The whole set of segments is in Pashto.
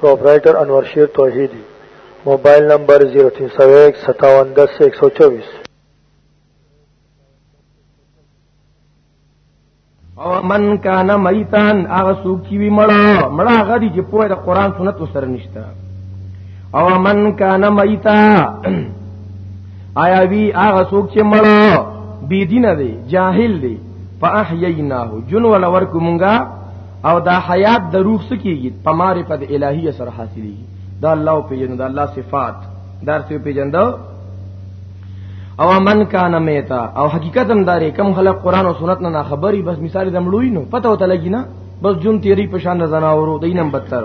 پروپرائٹر انور شیر توحیدی موبایل نمبر 03015710124 او من کان میتان هغه څوک چې وی مړه مړه هغه دي چې په قرآن سنت سره نشته او من کان میتا آیا وی هغه څوک چې مړه بی دینه دی جاهل دی فاحییناه جن ولورکو مونږه او دا حیات د روح سکیږي په معرفت الهیه سره حاصلېږي دا الله په جن دا الله صفات دار څه په جن دا او من کان میتا او حقیقت هم داري کم خلق قران او سنت نه خبري بس مثال زمړوي نو پته وته لګی نه بس جون تیری پشان نه زناورو دینم بدتر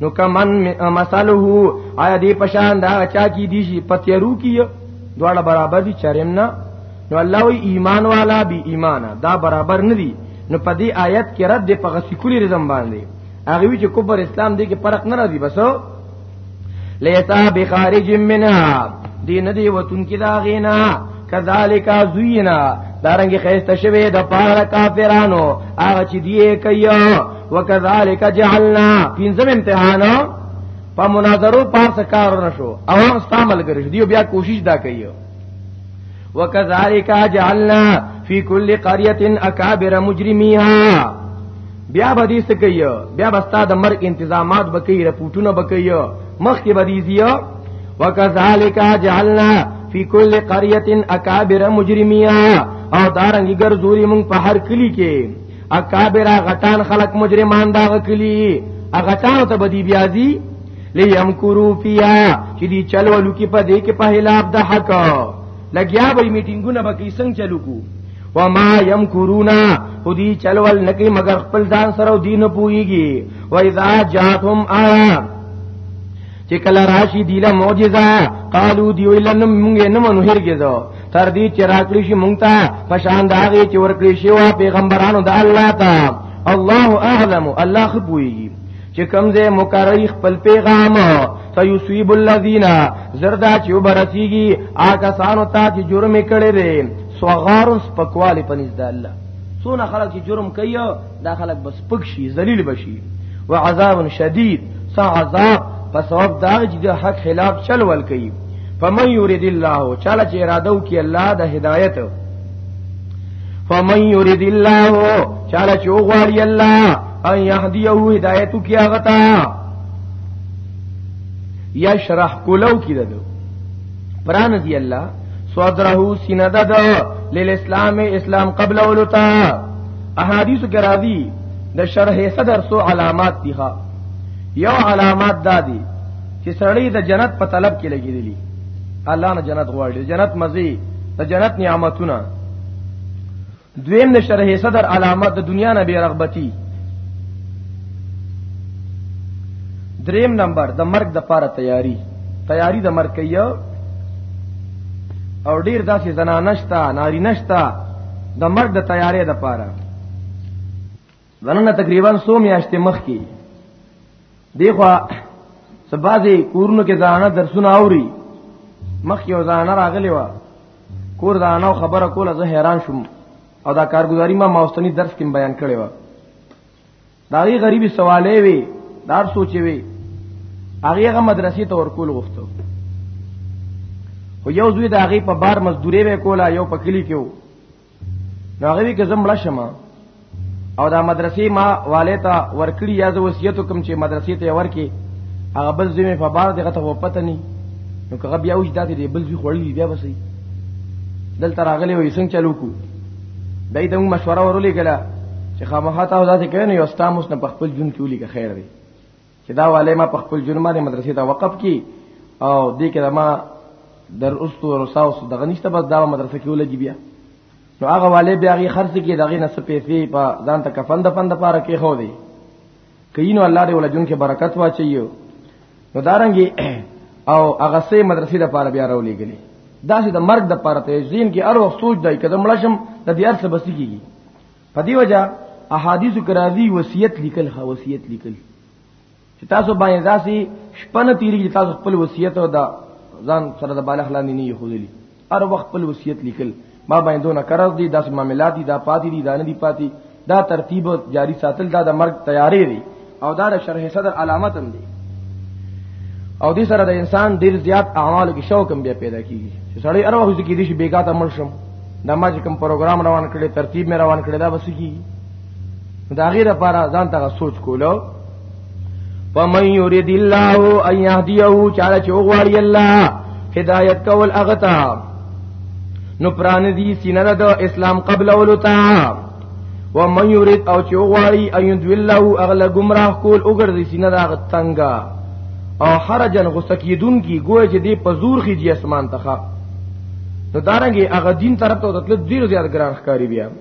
نو کمن مثله آیا دی پشان دا چا کی دی شي پتیرو کی دواړه برابر دي چرم نه نو الله وی ایمان والا بی ایمان دا برابر نه دي نو په دې آیت کې رد دی په سیکولر ازم باندې هغه وی چې کوبر اسلام دی کې فرق نه راځي بس لیتا بخارج منها دی نه دی وتون کې دا غینا کذالک زینا دارنګ خیسته شوی د پاره کافرانو هغه چې دی کوي وکذالک جعلنا پنځم امتحان په مناظرو پاس کار نشو او هم استعمال کړی دی بیا کوشش دا کوي وکذالک جعلنا فی کل قريه اکابر مجرمیها بیا به دې څه کوي بیا به ستاسو د مرګ تنظیمات به کوي رپورټونه به کوي مخکې به دې زیو وکذالک جعلنا فی کل قريه اکابر مجرمیها او دارنګ ګرځوري مونږ په هر کلی کې اکابر غټان خلق مجرمان دا وکلی غټان ته بدی بیازی لیمکرو فیا چې دی چلو لکی په دې کې په خلاف د حق لګیا به میټینګونه به کې څنګه چلو کو وما یمکرونا خودی چلول نکی مگر خپل ځان سره دین پویږي و اذا جاتهم آیا چې کله راشي دی له معجزه قالو دی ویل نو مونږ نه منو هرګز تر دې چې راکړي شي مونږ ته پشان دا غي چې ورکړي شي وا پیغمبرانو د الله ته الله اعلم الله خبوي چې کمزه مقرری خپل پیغام سيصيب الذين زردا چې وبرسيږي آګه سانو ته چې جرم کړي دي صغار سپکواله پنځ د الله سونه خلک جرم کوي دا خلک بس پک شي ذلیل بشي وعذاب شدید سا عذاب په سبب دا چې د حق خلاف چل ول کوي فمن يريد الله چاله چې اراده وکي الله د هدایت فمن يريد الله چاله چې وغواړي الله ان يهديه هدایت کی هغه تا یشرح کولو کی ددو پران دی الله صدره سینه دد للاسلام اسلام قبل اولتا احادیث کې راځي د شرح صدر سو علامات دي ها یو علامات دادي چې سړی د جنت په طلب کې لګیدلی الله نه جنت غواړي جنت مزي د جنت نعمتونه دویم د شرح صدر علامات د دنیا نه بی رغبتی دریم نمبر د مرګ د پاره تیاری تیاری د مرګ کيو او ډیر داسې زنانشتا ناری نشتا د مرګ د تیارې د پاره دنه تقریبا 100 میاشتې مخ کې دیخوا سبازي کورونو کې ځانه درسونه اوري مخ کې ځانه راغلی و کور ځانه خبره کوله زه حیران شوم او دا کارګزاري ما ماوستنی درس کې بیان کړی و دا غي غریبي سوالې وي دار سوچي وي هغه هغه مدرسې ته ورکول غوښتو خو یو زوی د هغه په بار مزدوري وې کولا یو په کلی کې وو نو هغه وی که زم مړ شمه او دا مدرسې ما والي ته ورکړي یا زه وصیت کوم چې مدرسې ته ورکي هغه بل ځمه په بار دغه ته پته نه نو که بیا وځ داتې دی بل ځي خوړلې بیا وسی دلته راغلی وې څنګه چلو کو دای ته مشوره ورولې کړه چې خامخا تا ځاتې کړنه یو استاموس نه په خپل جون کې ولي که خیر دی چې دا والي ما په خپل جون باندې مدرسې ته وقف کی او دې کې ما در اوستو ورساو سو دغه نشته بس دا مدرسه کې ولګي بیا نو هغه والي بیا غي خرڅ کې دغه نه سپېفي په ځان ته کفن د پند پاره کې خو دی کینو الله دې ولجن کې برکت واچيو نو دارنګي او هغه سه مدرسې د پاره بیا راولې غلي دا چې د مرګ د پاره ته ځین کې ارو سوچ دی کده ملشم د دې ارسه بس کیږي په دی وجہ احادیث کرازی وصیت لیکل ها وصیت لیکل چې تاسو باندې داسي شپنه تیری چې تاسو خپل وصیت او دا ځان سره د بالغ لاندې نه یې خوللی هر وخت خپل وصیت لیکل ما باندې دونه قرض دي داس معاملات دي دا پاتې دي دا نه دي پاتې دا ترتیب جاری ساتل دا د مرګ تیارې دي او دا د شرح صدر علامت هم دي او دې سره د انسان ډیر زیات اعمال کې شوق هم بیا پیدا کیږي چې سړی هر وخت کې دې شي بیګا ته مرشم دا ما چې کوم پروګرام روان کړي ترتیب مې روان کړي دا بس کی دا غیر لپاره ځان ته سوچ کولو فمن يريد الله ان يهديه چاله چوغواري الله هدايت کول اغتا نو پران دي سینه د اسلام قبل ولتا ومن يريد او چوغواري ان يدله اغلا گمراه کول وګرځي سینه د تنگا او حرجن غصه کیدون کی گویا چې دی پزور خيږي اسمان ته نو دارنګي هغه دین طرف ته تل ډیر زیات ګران ښکاری بیا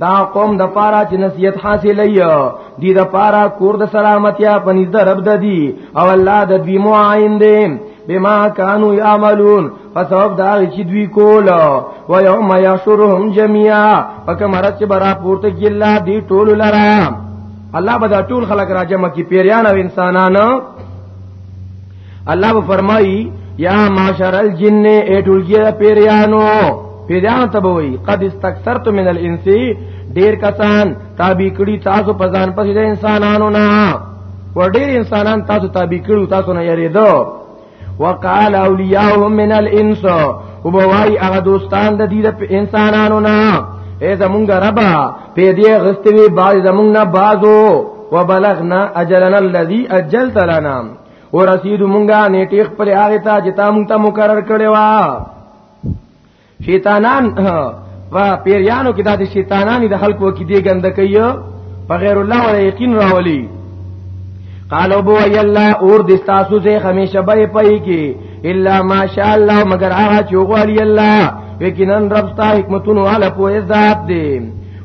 دا قوم د پاره چې نصیحت حاصل ایو دی د پاره کور د سلامتیا پنځ د رب د دی او الله د دوی معاین دی بما كانوا يعملون فسبب دا چې دوی کول او يوم يشرهم جميعا فکمرت چې برا پورته کې الله دی ټول لرا الله به دا ټول خلق راجمه کې پیریان او انسانانو الله به فرمایي یا معاشر الجن ایټولګیا پیریانو پیریانو ته وای قد استكثرت من الانس ډیر کسان تابع کړي تاسو په ځان پسې د انسانانو نه ور ډیر انسانان تاسو تابع کړو تاسو نه یریدو وقال اولیاءهم من الانس وبوای هغه دوستان د دې د انسانانو نه اے زمونږ رب په دې غستوي باز زمونږ نه بازو وبلغنا اجلنا الذي اجلت لنا ورسید مونږه نیټه خپل هغه ته چې تا مونږ ته مقرر کړی و شیطانان و پیریانو کې د شیطانانی د خلکو کې دی ګند کوي په غیر الله ور یقین راولي قالو بو ای الله اور د تاسو زه همیشه به پي کې الا ماشاء الله مگر هغه چې غوړي الله یقینا رب ستا حکمتونو علی په ذات دی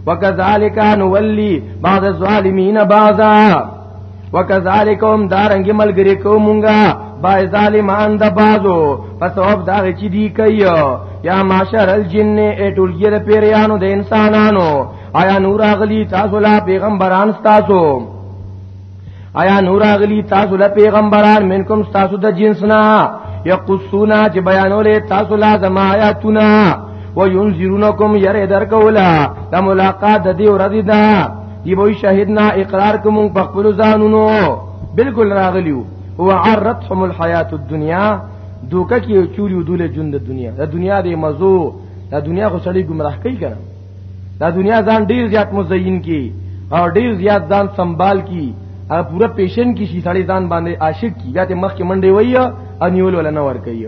وکذالک نولی بعض الظالمین بعضا وکذالکم دارنګ ملګری کومونګه بای ظالمان د بازو پس وب دا چې دی کوي یا معاشر الجن اټول ګر پیریانو د انسانانو آیا نور اغلی تاسو لا پیغمبران تاسو آیا نور اغلی تاسو لا پیغمبران منکم تاسو د جنسنا یقصونا چې بیانولې تاسو لا زما آیاتونه وینذرونکم یره درکولا د ملاقات د دې ورځې ده دی وای شهیدنا اقرار کوم په خپل ځانونو بالکل راغلیو هو عرتهم الحیات الدنیا دوکه کې چولیو دوله جون د دنیا د دنیا د مزو د دنیا خو سړی گمراه کوي کنه د دنیا ځان ډیر زیات مزین کی او ډیر زیات ځان سنبال کی او پورا پیشن کی شي سړی ځان باندې عاشق کی یا ته مخ کې منډي وایي انیول ولا نه ور کوي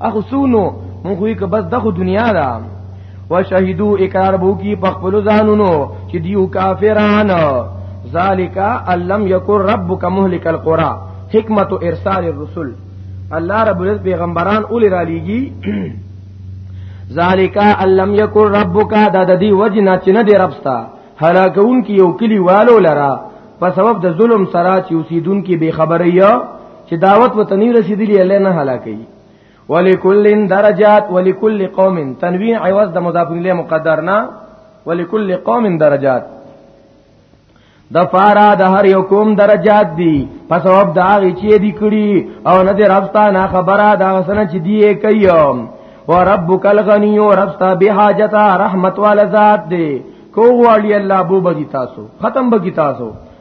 اخو سونو مونږ وی که بس دغه دنیا ده وشهدو اقرار بو کی پخپل ځانونو چې دیو کافران ذالک علم یکر ربک مهلک القرى حکمت ارسال الرسل الله رب العزت پیغمبران اولی را لیږي ذالک علم یکر ربک دا د دې وجنا چې نه دی ربستا هلاکون کی یو کلی والو لرا په سبب د ظلم سره چې اوسیدون کی بے خبریا چې دعوت وتنی رسیدلی الله نه هلاکي ولکل درجات ولکل قوم تنوین عوض د مضاف الیه مقدر نه ولکل قوم درجات د فارا د هر یو کوم درجات دي په سبب دا غي چې دي کړی او نه دې راستا نه خبره دا سنه چې دی کوي او ربک الغنی او راستا به حاجت رحمت وال ذات دې کو غواړي الله بو بگی تاسو ختم بگی تاسو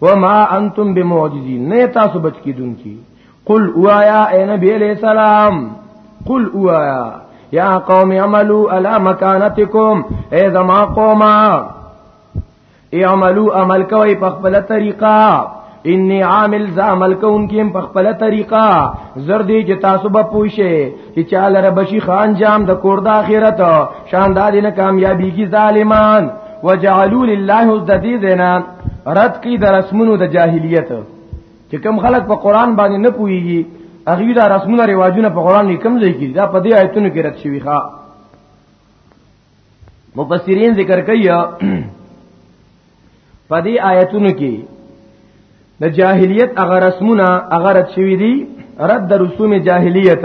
وما انتم بمعجزين نه تاسو بچ کیدونکي قل اوایا اے نبی علیہ السلام قل اوایا یا قوم عملوا على مكانتكم اے زما قوما اعملوا عمل کوي په خپل طریقه انی عامل ز عمل کوونکیم په خپل طریقه زر دی چې تاسو به پوښی چې چاله ربشی خان جام د کور د اخرت شاندار نه کامیابی کی ظالمان وجعلوا لله الذذینا رد کی د رسمونو د جاهلیت چې کم خلک په قران باندې نه پويږي هغه دا رسمونه رواجونه په قران کې کم ځای کیږي دا په دې آیتونو کې رد شوی ښا مفسرین ذکر کوي په دې آیتونو کې د جاهلیت هغه رسمونه هغه رد شوی دي رد رسوم جاهلیت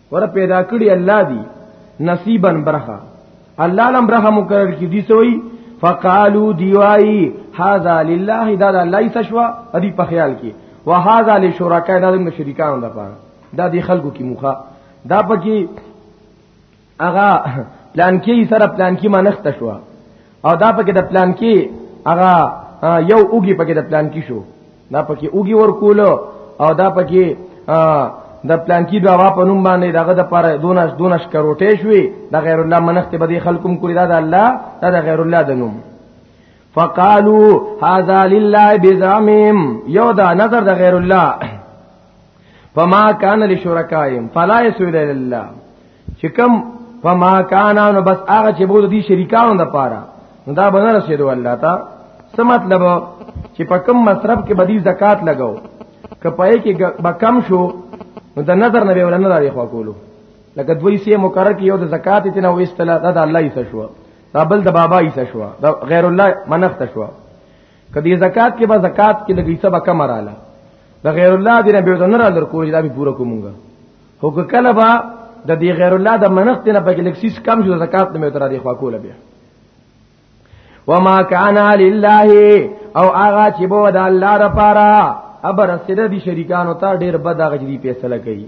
ور پیدا کړی الله دی نصیبا برخه الله لم برخه مقرر کی دی سوی فقالو دیوائی هذا لله دا دا الله سشوا ادي په خیال کې وهذا لشرکاء دا د شریکانو د پاره دا د خلکو کې مخه دا پکې اغا پلان کې سره پلان کې منخت شوا او دا پکې د پلان کې اغا یو اوګي پکې د پلان کې شو دا پکې اوګي ورکول او دا پکې د پلان کې دا واپ نوم باندې دغه د پر دونش دونش کروټې شوې د غیر الله منخت به دې خلقم کړی دا د الله دا د غیر الله د نوم فقالو هذا لله بزعمهم یو دا نظر د غیر الله فما کان لشرکائهم فلا یسول لله چې کوم فما کان نو بس هغه چې بود دي شریکانو د پاره نو دا بنه رسیدو الله تا څه مطلب چې په کم مصرف کې بدی زکات لګاو کپای کې به کم شو نو د نظر نه به ولنه راوي خو کولو لکه دوی سي مقرر کې یو د زکات ته نه وېستله دا د الله یې شو دا بل د بابا یې شو دا غیر الله منخت شو کدی زکات کې به زکات کې لګی څه به کم رااله د غیر الله دې نه به نه را لر کول دا به پوره کومګه هو که کله به د دې غیر الله د منښت نه پکې لکسیس کم شو زکات نه مې تر دې خوا کوله بیا وما کان لله او هغه چې بو د الله لپاره ابر سره دي شریکانو ته ډېر بد هغه دې فیصله کوي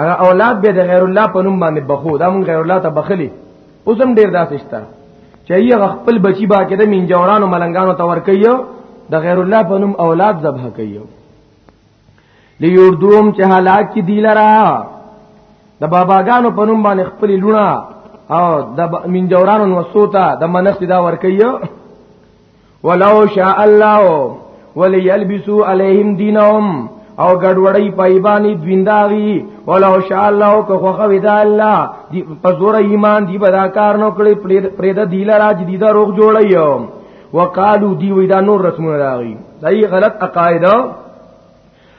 هغه اولاد به د غیر الله په نوم باندې بخو دا مون غیر الله ته بخلی اوس هم ډیر داسې شته چې یې خپل بچی با کې د منجورانو ملنګانو ته ور کوي د غیر الله په نوم اولاد ذبح کوي لیوردوم چې هلاک کی دی لرا د باباګانو په نوم باندې خپل لونه او د منجورانو وسوته د منښت دا ور کوي ولو شاء الله وليلبسوا عليهم دينهم او ګډوډي پایبانی دوینداغي ولو شاء الله کو خو ودا الله دی پزور ایمان دی بدا کار نو کړی پرې د دیل راج دی دا روغ جوړیو وقالو دی ودا نور رسمونه راغي دای غلط عقاید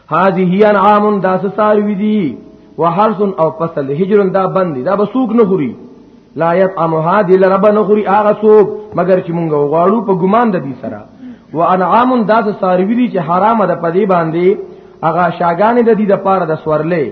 هذه انعام دا ساروی دی وحرس او فصل هجر دا بند دا بسوک نه خوري لا يطعم هذه لرب نه خوري هغه سوک مگر چې مونږ غواړو په ګمان د دې سره وانعام دا ساروی دی چې حرام ده په دې باندې هغه شاګانې د دې د پاره د سورلې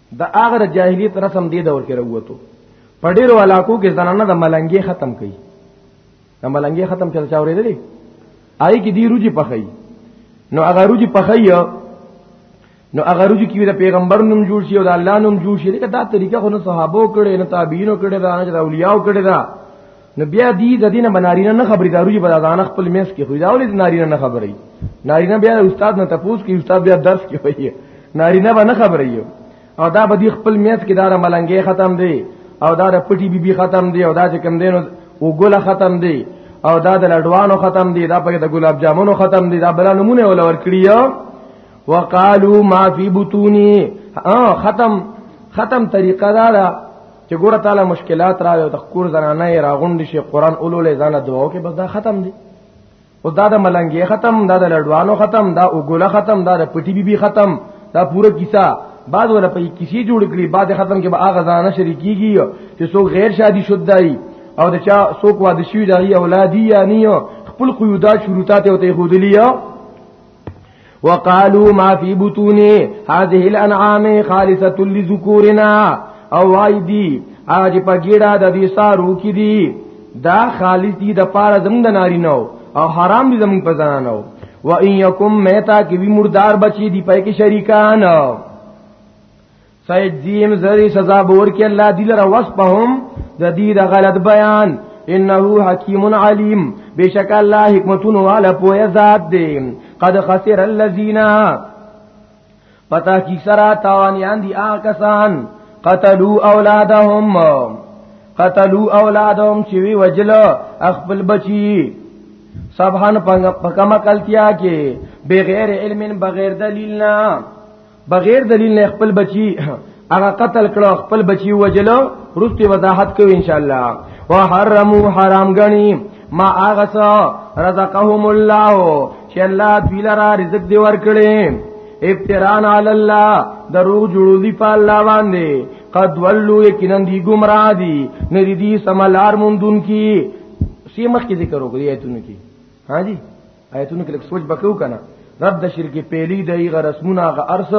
د هغه د جاهلیت رسم دی دور کې وروته په ډیرو علاقو کې زنانه د ملنګي ختم کړي د ملنګي ختم چل چا ورېدلې آی کې دی روجي پخې نو هغه روجي پخې نو هغه روجي کې د پیغمبر نوم جوړ شي او د الله نوم جوړ شي دا طریقه خو نه صحابو کړي نه تابعینو کړي دا نه اولیاء کړي دا نو بیا دی د دینه بنارینه نه خبرې دارو چې بلادان خپل میس کې خو دا ولې نارینه نه خبرې نارینه بیا استاد نه تپوس کې استاد بیا درس کې وایي نارینه به نه خبرې او دا به دی خپل میس کې دار ملنګې ختم دی او دا د پټي بیبي ختم دی او دا چې کم دینو او ګل ختم دی او دا د لډوانو ختم دی دا پکې د ګلاب جامونو ختم دی دا بل نمونه ول ور کړی وقالو ما فی بطونی ختم ختم طریقه دا چې ګوره تعالی مشکلات راغی او د کور زنانه یې راغونډې شي قران اولولې ځانه دعا وکړي بس دا ختم دي او دا د ملنګي ختم دا د لړوانو ختم دا وګوله ختم دا د پټي بيبي ختم دا پوره کیسه بعد ولا په کیسې جوړ کړي بعد ختم کې به هغه ځانه شریکيږي چې څو غیر شادي شدای او د چا څوک واده شوی دا اولادی یا نه خپل قیودات شروطات او ته خودلی وقالو ما فی بطون هذه الانعام خالصه لذکورنا او وای دی اج په ګیړه د دې سارو کې دی دا خالص دی د پاره زموږ د نارینو او حرام دی زموږ په زنانو و ان یکم میتا کی وی مردار بچی دی پای کې شریکان فیجزیم زری سزا بور کې الله دی لره وصفهم د دې د غلط بیان انه حکیم علیم بشک الله حکمتون والا پوهه ذات دی قد خسر الذین پتا کی سرا تاوانیان دی آ کسان قتلوا اولادهم قتلوا اولادهم چې وی وجل خپل بچی سبحان پکما کلتیا کې بغیر علم بغیر دلیل نه بغیر دلیل نه خپل بچی هغه قتل کړو خپل بچی وجلو روستي وضاحت کوي ان شاء الله وحرمو حرام غنی ما هغه سو رزقهم الله چې الله دوی لرا رزق دی ورکړي افتران علی الله دروغ جوړو دی په الله باندې قد ولو یقینا دی گمراه دی ندی دی سملار مندون کی سی مخ کی ذکر وکړی ایتونه کی ها جی آیتونو کې لږ سوچ بکو کنه رب د شرک پیلی دی غ رسمونه غ ارس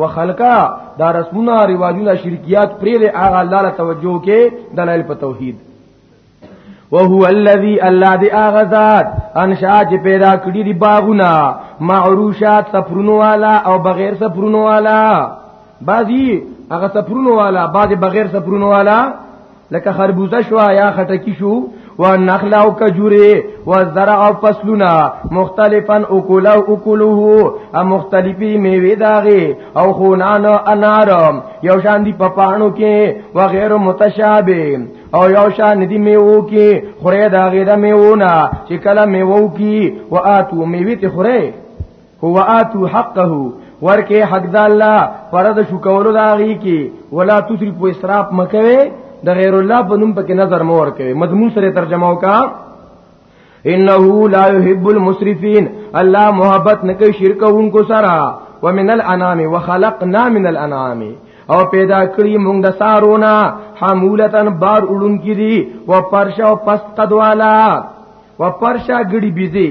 و خلقا دا رسمونه رواجونه شرکیات پرې له هغه الله له توجه کې دلایل په توحید وهو الذي الله دی هغه ذات انشاء چې پیدا کړی دی باغونه معروشات سفرونو والا او بغیر سفرونو والا بعضی هغه سفرونو والا بعضی بغیر سفرونو والا لکه خربوزه شو یا خټکی شو و نخل او کجوره و زرع او فصلنا مختلفا اکله اکله ا مختلفی میوه داغه او خونان او انار یو شان دی پپانو کې و غیر متشابه او یو شان دی میوه کې خره داغه د میوونه چې کله میوه کې و اتو میوه ته خره هو اتو حقه ورکه حق د الله فرض شو کولو دا غي کی ولا تسرف و اسراف مکوي د غیر الله په نوم پکې نظر مور کوي مضمون سره ترجمه وکا انه لا يحب المسرفين الله محبت نه کوي شرک اونکو سره ومن الانام وخلقنا من الانام او پیدا کړی موږ د سارونه حمولتن بار اړون کړي و پرشا او پس قدوالا و پرشا ګړي بيزي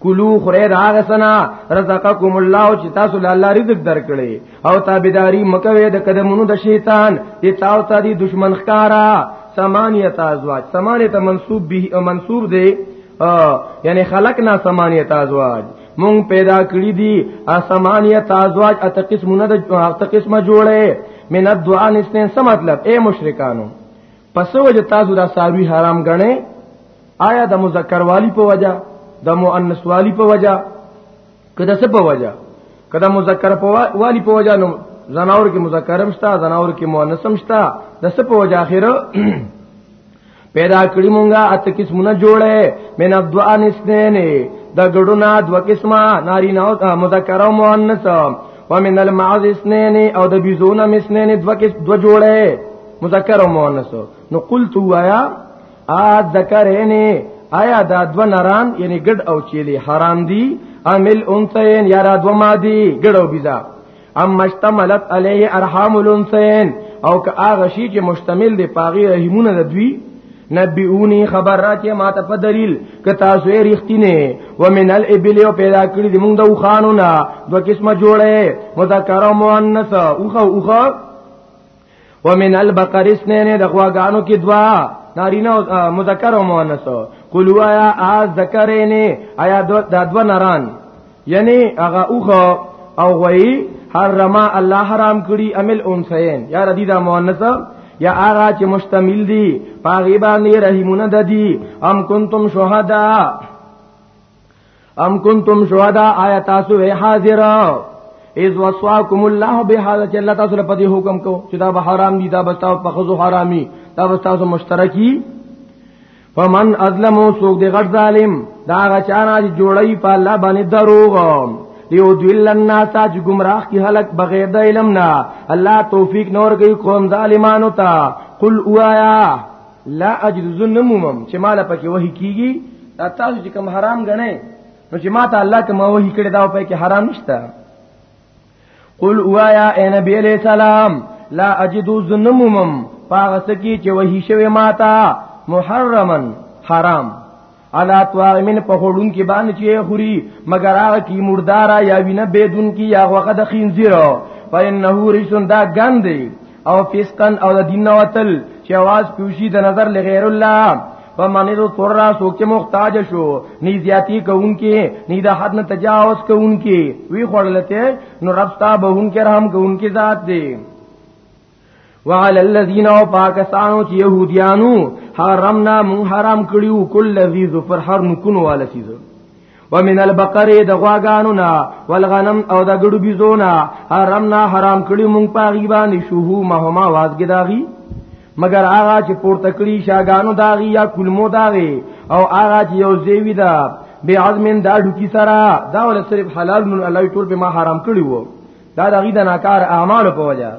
کلو خره دا غسنا رزقکم الله چې تاسو له الله رزق درکړي او تابعداري مکوي د قدمونو د شیطان ته تاو ته دي دشمن ښکارا سمانیت ازواج سمانه ته منسوب به منسوب دی یعنی خلقنا سمانیت ازواج مونږ پیدا کړی دي اسمانیت ازواج اته قسمونه د اته قسمه جوړه من الدعاء نسنه سم مطلب اے مشرکانو پس وجه تاسو دا ساروی حرام غنئ آیا د مذکر والی په وجه د مؤنث والی په وجه کده څه په وجه کده مذکر په والی په وجه نو زناور کې مذکرم شتا زناور کې مؤنثم شتا د څه په وجه اخر پیدا کړی مونږه اته قسمونه جوړه من ادوان اسنین د ګډونا دو قسمه ناری نه او مذکر او مؤنث ومن المعز اسنین او د بیزونه مسنین دو قسم دو جوړه مذکر او مؤنث نو قلت وایا ا ذکرین آیا دا دو نران یعنی ګډ او چیلی حرام دی عمل انثین یا را دو مادی ګډ او بلا ام مشتملت علیه ارحام الانثین او که هغه شی چې مشتمل دی پاغي رحمونه د دوی نبیونی خبر را چې ما ته په دلیل ک تاسو یې رښتینه ومن الابل او پیدا کړی د موږ د خانونه دوه قسمه جوړه مذکر او مؤنث اوخه اوخه ومن البقر اسنین د غواګانو کې دوا نارینه مذکر او مؤنث قلوا یا از ذکرین آیا د دوا نران یعنی هغه اوخه او غوی حرما الله حرام کړی عمل انسین یا ردی دا مؤنث یا هغه چې مشتمل دي پاغي باندې رحمونه ددی ام کنتم شهدا ام کنتم شهدا آیا تاسو وی حاضر اذ وصاکم الله بهذا چې الله تاسو په دې حکم کو چې دا به حرام دي دا به تاسو په خزو حرامي دا به تاسو مشترکي فمن ازلمو سوق دی غټ ظالم دا غچانا چې جوړی په الله باندې دروغ یو دل الناس چې گمراه کی حلق بغیر د علم نه الله توفیق نور کوي قوم ظالمانو ته قل اوایا لا اجلز نمومم چې مال پکې وحی کیږي دا تاسو چې کوم حرام غنئ نو چې ماته الله کوم وحی کړی دا په کې حرام نشته قل اوایا اے نبی علیہ السلام لا اجدو ظنمم پاغه سکی چې وحی شوی ماتا محرمن حرام الا طاعمن په خورون کې باندې چې خوري مگر هغه کی مردارا یا وینه بدون کی یا هغه د خنزیر فإنه رجسن دا ګندې او فسقن او د دین وتل چې आवाज پیوشي د نظر لغیر الله فمن ذو تر سوک محتاج شو نی زیاتی کوونکی نی د حد نه تجاوز کوونکی وی خړلته نو رب تا بهونکې رحم کوونکی ذات دی وعلى الذين وباكستانو چې يهوديانو حرمنا من حرام کړیو کل ذی ظفر هر نکونو والا چیز ومن البقر د غواګانو نا والغنم او د ګړو بيزو نا حرمنا حرام کړیو مونږ پاغي باندې شوهو مهما وازګی داغي مگر آغا چې پورته کړی شاګانو داغي یا کلمو داغي او آغا چې یو زیوی دا بے عظمن دا ډوکی سرا دا ول صرف حلال من الله ټول به ما حرام کړی وو دا دغه د ناکار اعمال په وجه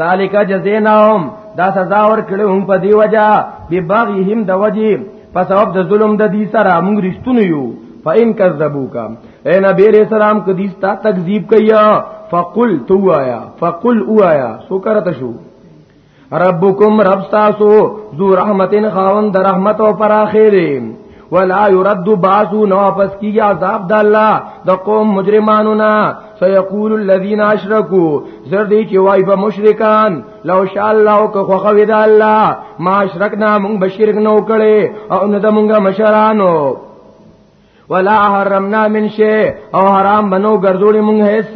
ذالک جزیناهم دا سزا ور کړو هم په دی وجه به باغهم د وجه په سبب د ظلم د دې سره موږ رښتونه یو فإن کذبوکا اے نبی علیہ السلام کدی ستا تکذیب کیا فقل تو آیا فقل او آیا سو کرت شو ربکم رب تاسو ذو رحمتن خاون در رحمت او پر اخره ولا يرد باسو نو واپس کیږي عذاب د الله د قوم مجرمانو نه سيقول الذين اشركوا زر دي چې وای په مشرکان لو شاء الله که خو خو د الله ما اشرکنا مونږ بشرک نو کړي او نه د مونږه مشرانو ولا حرمنا من شی او حرام بنو ګرځولې مونږ هیڅ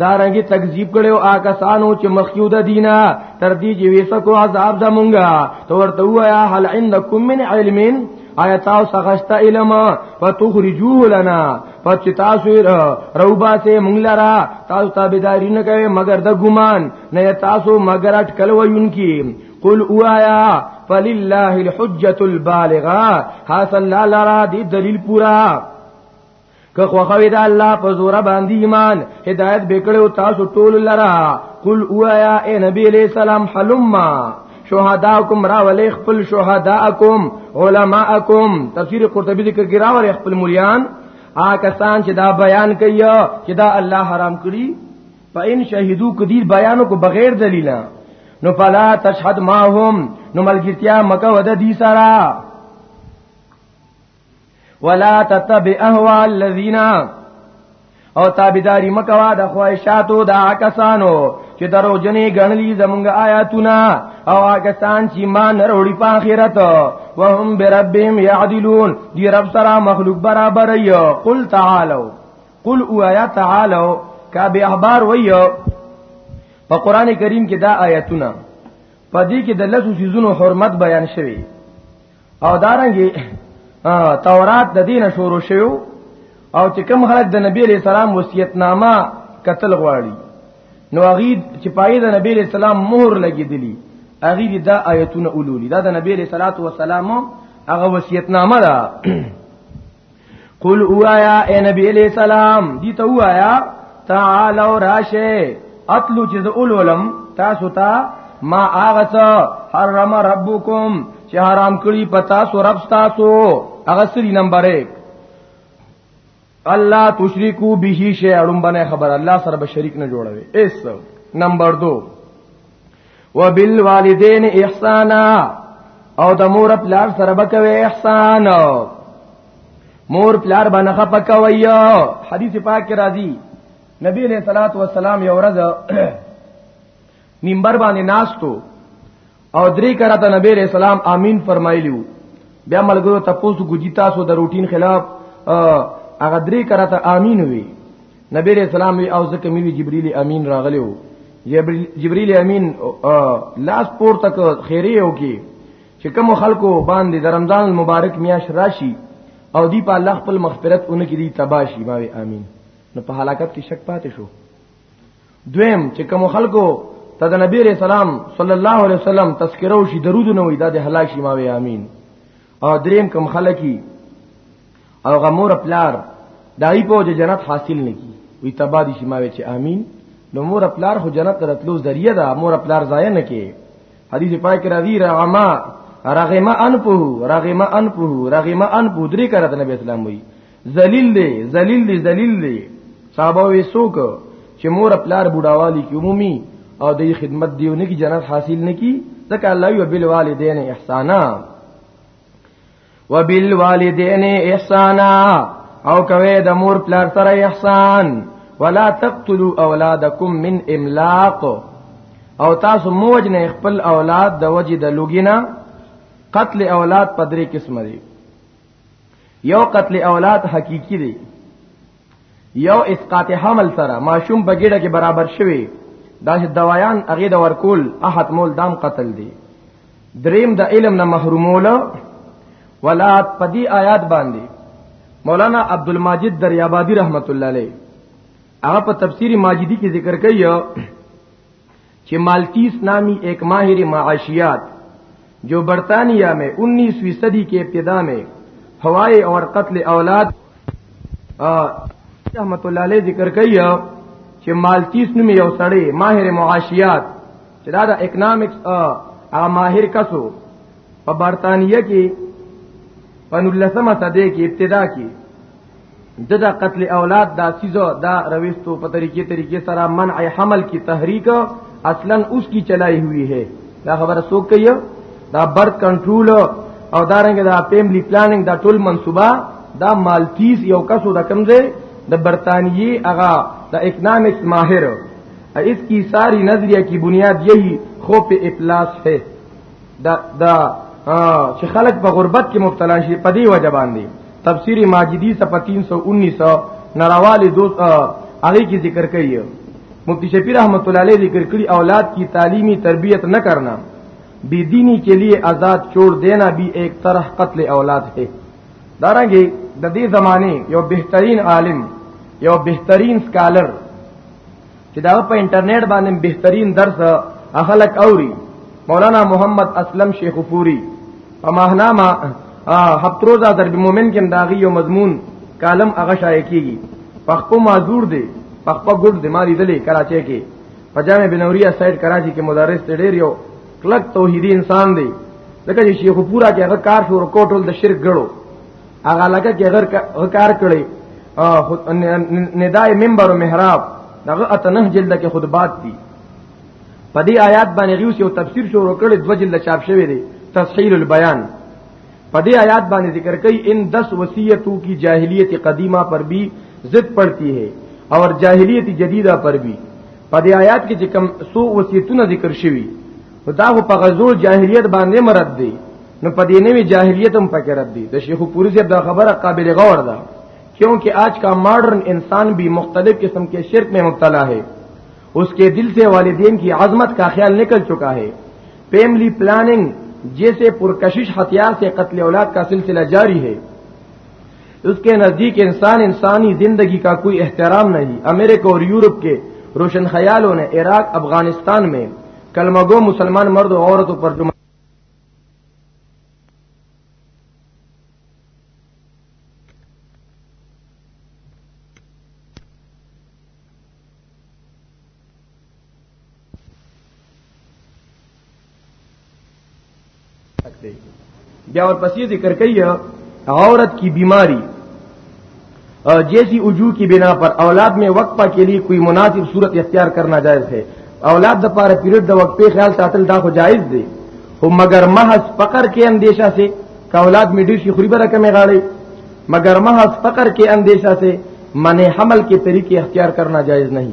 دا رنګي تکذیب کړو آکسانو چې مخیوده دینا تر دې چې ویسکو عذاب د مونږه تو ورته وایا هل عندکم من علمین آیا تاسو سغشت علم فتخرجوه لنا پس تاسو روبا سے مونږ لرا تاسو تابعداري نه کوي مگر د ګمان نه تاسو مگر اٹکل وینکی قل اوایا فلله الحجه البالغه حاصل لا لرا دی دلیل پورا که خو خوی دا الله په زور باندې ایمان هدایت بکړو تاسو ټول لرا قل اوایا اے نبی علیہ السلام حلما شهداکم را ولې خپل شهداکم علماءکم تفسیر قرطبی ذکر کرا ولې خپل مليان آ کسان چې دا بیان کوي چې دا الله حرام کړی فإن شهدو کدی بیانو کو بغیر دلیلا نو فلا تشهد ماهم نو ملګرتیا مکه ود دی سرا ولا تتبع اهوا الذين او تابعداري مکوا د خواهشاتو د کسانو چې درو جنې غنلی زمونږ آیاتونه او هغه سان چې ما نه وروړي په آخرت وهم بربهم يعدلون دی رب سره مخلوق برابر یو قل تعالو قل اوایا تعالو کعب احبار ویو په قران کریم کې دا آیتونه په دې کې د لسو سيزونو حرمت بیان شوی او دارنګي تورات د دینه شروع شوی او چې کوم خلک د نبی علیہ السلام وصیت نامه قتل غواړي نو هغه چې پای د نبی علیہ السلام مهر لګیدلی هغه دې دا آیتونه اولولي دا د نبی علیہ الصلوۃ والسلام هغه وصیت نامه ده قل اوایا اے نبی علیہ السلام دی ته اوایا تعالوا راشه اتلو چې د اولولم تاسو ته ما اغس حرم ربکم چې حرام کړی پتا سو رب تاسو هغه سری نمبر 1 الله تشریکو به شی اړم باندې خبر الله سره به شریک نه جوړوي اس نمبر 2 وبالوالدین احسانا او د مور پلار سره بکوي احسان مور پلار باندې خپه کوي حدیث پاک کې راځي نبی علیہ الصلات والسلام یو ورځ منبر باندې ناستو او درې کراته نبی علیہ السلام امین فرمایلیو بیا ملګرو تاسو ګوجی تاسو د روټین خلاف هغه درې کراته امین وی نبی علیہ السلام وی او زکه می جبرئیل امین راغلی وو جبرئیل امین لاس پور تک خیری او کی چې کوم خلکو باندې د رمضان المبارک میاش راشي او دی په الله خپل مغفرت اون کې دی تباشي ما وی امین نو په هلاکت کې شک پاتې شو دویم چې کوم خلکو ته د نبی رسول الله صلی الله علیه وسلم تذکرو شي درود نه وي دا د هلاک شي ما وی امین او دریم کم خلکی او غمور پلار دای په جنت حاصل نکی وی تبا دي شماوي چې امين نو مور پلار خو جنت ته راتلو ذریعہ ده مور پلار ضایع نه کی حدیث پای کې راځي رغما رغما ان په رغما ان په رغما ان په درې کرت نبی اسلام وی ذلیل دی ذلیل دی ذلیل دی صحابه وې سوک چې مور پلار بډاوالی کې عمومي او د خدمت دیونه کې جنت حاصل نکي ځکه الله یو بل والدین احسانا وبالوالدین احسانا او کوي د مور پلار سره احسان ولا تقتلوا اولادکم من املاق او تاسو موج نه خپل اولاد د وجې د لوګینا قتل اولاد په درې قسم دي یو قتل اولاد حقیقی دی یو اسقاط حمل سره ماشوم بګیړه کې برابر شوی دا چې دوایان هغه د ورکول احد مول دام قتل دی دریم د علم نه محرومول ولا پدی آیات باندې مولانا عبد الماجد دریابادی رحمت الله علیه هغه په تفسیر ماجدی کې ذکر کوي چې مالتیس نامی ایک ماهر معاشیات جو برطانیہ میں انیسویں صدی کے ابتدا میں ہوائے اور قتل اولاد رحمت الله علیه ذکر کوي چې مالتیس نوم یو سړی ماهر معاشیات چې دا د اکونومکس هغه ماهر کسو په برتانیې کې په 19مه صدې کې ابتدا کې د دا قتل اولاد دا سیزو دا رويستو په طریقې طریقې سره منع حمل کی تحریک اصلا اس کی چلائی ہوئی ہے دا خبره سوک کوي دا برت کنټرول او دا رنګ دا پیملی پلانینګ دا ټول منصوبه دا مالتیز یو کسو دا کمزه د برتانیي اغا د اکنامکس ماهر اس کی ساری نظریه کی بنیاد یہی خوف افلاس ہے دا دا چې خلک په غربت کې مبتلا شي په دې وجه باندې تفسیر ماجدی صفحه 319 نړیوالې دوست هغه کې ذکر کوي مفتی شفیع رحمت الله علیه ذکر کړی اولاد کی تعلیمی تربیت نہ کرنا بی دینی کے لیے آزاد چھوڑ دینا بھی ایک طرح قتل اولاد ہے دارنګي د دې زمانه یو بهترین عالم یو بهترین سکالر چې دا په انټرنیټ باندې بهترین درس اخلک اوري مولانا محمد اسلم شیخ پوری په ماهنامه هپتروزا درب مومن کې داغي یو مضمون کالم هغه شایع کیږي پخپو معذور دی پخپو ګډ دی مالی دلی کراچۍ کې پجامه بنوریا سایت کراچي کې مدرس ته ډیر یو کلک توحیدی انسان دی لکه چې شیخ پورا کې هغه کار شو رکوټول د شرک ګړو هغه لکه کې غر کار کړی ندای منبر او محراب دغه اتنه جلد کې خطبات دي په دې آیات باندې غیوس یو تفسیر شروع کړي د جلد چاپ شوی دی تسهیل البیان په دې آیات باندې ذکر کوي ان 10 وصیتوں کی جاہلیت قدیمہ پر بھی ضد پڑتی ہے اور جاہلیت جدیدہ پر بھی په دې آیات کې چې کوم سو وصیتونه ذکر شوی دا په غزو جاهلیت باندې مراد دی نو رد دي د شیخو پوری رپ دا خبره قابل غور ده کیونکہ آج کا ماڈرن انسان بھی مختلف قسم کے شرک میں مبتلا ہے اس کے دل سے والدین کی عظمت کا خیال نکل چکا ہے پیملی پلاننگ جیسے پرکشش ہتھیار سے قتل اولاد کا سلسلہ جاری ہے اس کے نزدیک انسان انسانی زندگی کا کوئی احترام نہیں امریکہ اور یورپ کے روشن خیالوں نے عراق افغانستان میں کلمگو مسلمان مرد و عورتوں پر بیا اور پسی ذکر کئی ہے عورت کی بیماری اور جیسی اجو کی بنا پر اولاد میں وقفہ کے لیے کوئی مناسب صورت اختیار کرنا جائز ہے اولاد د پاره پیریډ د وقفې خیال ساتل دا خو جایز دی خو مگر محض فقر کې اندیشه سي که اولاد می ډیر شي خوري بره کمې غاړي مگر محض فقر کې اندیشه سي منع حمل کې طریقې اختیار کرنا جایز نہیں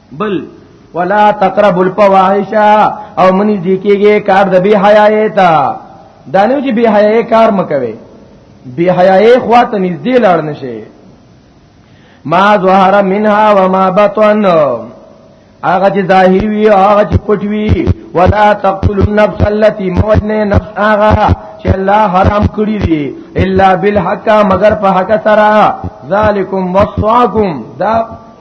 بل ولا تقرب الفواحش او منی ذکیږي کار د بی حیاي تا دانو چې بی حیاي کار مکوي بی حیاي خواته نږدې لاړ نشي ما ظهر منها وما بطن هغه چې ظاهر وي هغه چې پټ وي ولا تقتل النفس التي موجنه نفس هغه چې الله حرام کړی دي الا بالحق مگر په حق سره ذالکم وصاکم دا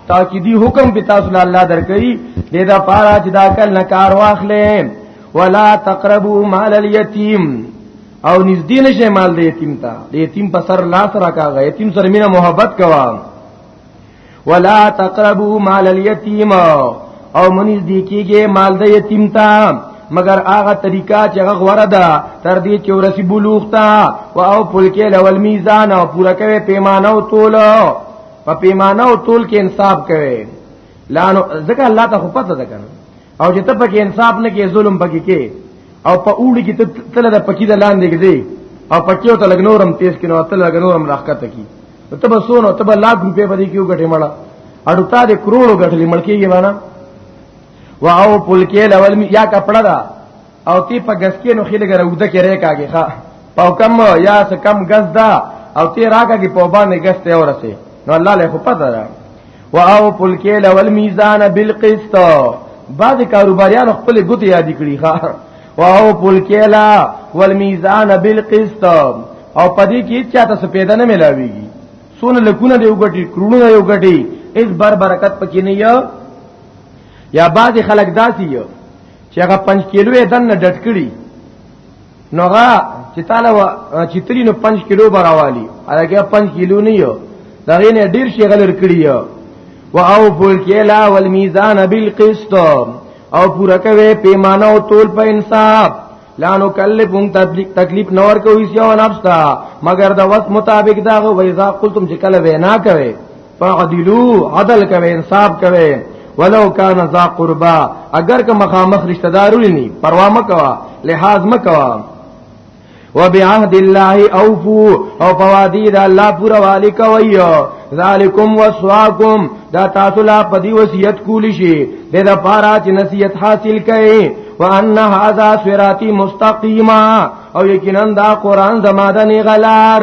تاکیدی حکم به تاسو له الله درکې د دا پارا چې دا کل نه کار واخلې ولا تقربوا مال اليتيم او نږدې نشه مال د یتیم ته د یتیم په سر لاس راکاغه یتیم سره مینه محبت کوا ولا تقربوا مال اليتيم او منځ دی کېږي مال د یتیم ته مگر هغه طریقہ چې هغه غوړه ده تر دې چې ورسی بلوغ تا او او پلکې لول میزان او پوره کوي پیمانه او توله په پیمانه او تول کې انصاف کوي لانو ځکه الله ته خو پته ده کنه او چې ته پکې انصاف نه کې ظلم پکې کې او په اوړي کې تل د پکې د لاندې کې دی او پکې ته لګنورم تیز کې نو تل لګنورم راخته کی ته به سونو ته به لاک روپې پدې کېو غټې مړه اړو تا دې کروڑو غټلې مړکې یې باندې واو پلکې لول یا کپڑا دا او تی په غس کې نو خلګ راوده کې رې کاږي ښا او کم یا څه کم غس دا او تی راکا کې په باندې غس ته ورسه نو الله له خو پته ده واو پلکیل والمیزان بالقسط بعض کاروباریان خپل ګوتې یاد کړي ښا واو پلکیلا والمیزان بالقسط او پدې کې چاته څه پیدا نه ملاويږي سونه لکونه دی وګټي کرونه دی وګټي اس بر برکت پکې نه یا بعض خلک داسي یو چې هغه پنځ کیلو یې دنه ډټ کړي نو هغه چې تعالی و چې تری نو 5 کیلو براوالي هغه 5 کیلو نه یو دا غینه ډیر شي غلر کړی یو و او فول کیلا والمیزان بالقسط او پورا کوي پیمانه او تول په انصاف لا نو کلفون تکلیف نور کوي سیو نفس تا مگر د وخت مطابق دا غو ویزا قلتم چې کله وینا کوي فعدلو عدل کوي انصاف کوي ولو کان ذا قربا اگر که مخامخ رشتہ دار ولني پروا مکوا لحاظ مکوا وبعهد الله اوفو او فوادی دا الله پورا والی کوي ذالکم وصواکم دا تاسو لا پدی وصیت کولی شي د دا پارا چې نصیحت حاصل کړي وان هذا صراطی مستقیما او یقینا دا قران زماده نه غلار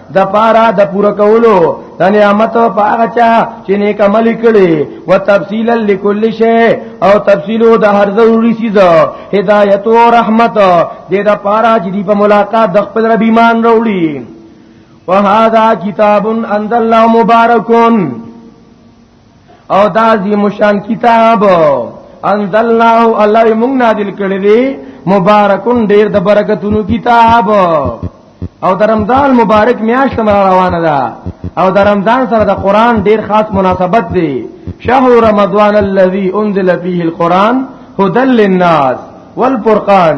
د پارا د پوره کولو د نعمت په هغه چا چې نیک عمل کړي او تفصیل لكل شی او تفصیل د هر ضروري سیز هدایت او رحمت د د پارا چې دی په ملاقات د خپل رب ایمان وروړي وهذا کتاب انزل مبارکون او دا دی مشان کتاب انزلناه الله موږ نازل کړی دی مبارکون ډیر د برکتونو کتاب او د رمضان مبارک میاشت مر روانه ده او د رمضان سره د قران ډیر خاص مناسبت دی شهر رمضان الذي انزل فيه القران هدى للناس والفرقان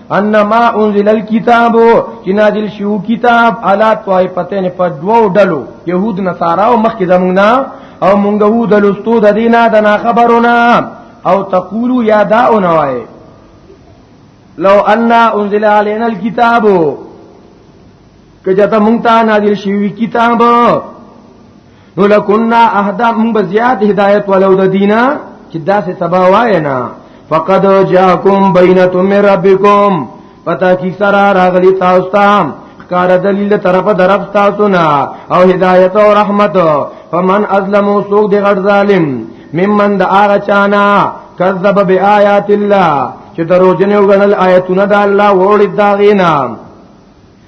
انما انزل الكتاب چې نازل شو کتاب علا طائفتین په دوو ډلو يهود نصارا او مخکې زمونږ او مونږ وو د لستو د دینه د نا خبرونه او تقولو یا دا اونوای لو ان انزل علينا الكتاب کجته مونږ ته نازل شوی کتاب نو لکنا اهدا من بزیات هدایت ولو د دینا چې داسې سبا وای نه فقد جاءکم بینۃ من ربکم پتا کی سرا راغلی تاسو ته کار دلیل طرف درف تاسو نه او هدایت او رحمت فمن ازلمو سوق دی غړ ظالم ممن د هغه چانا کذب بیاات الله چې دروځنه وګڼل آیتونه د الله وړي داغینا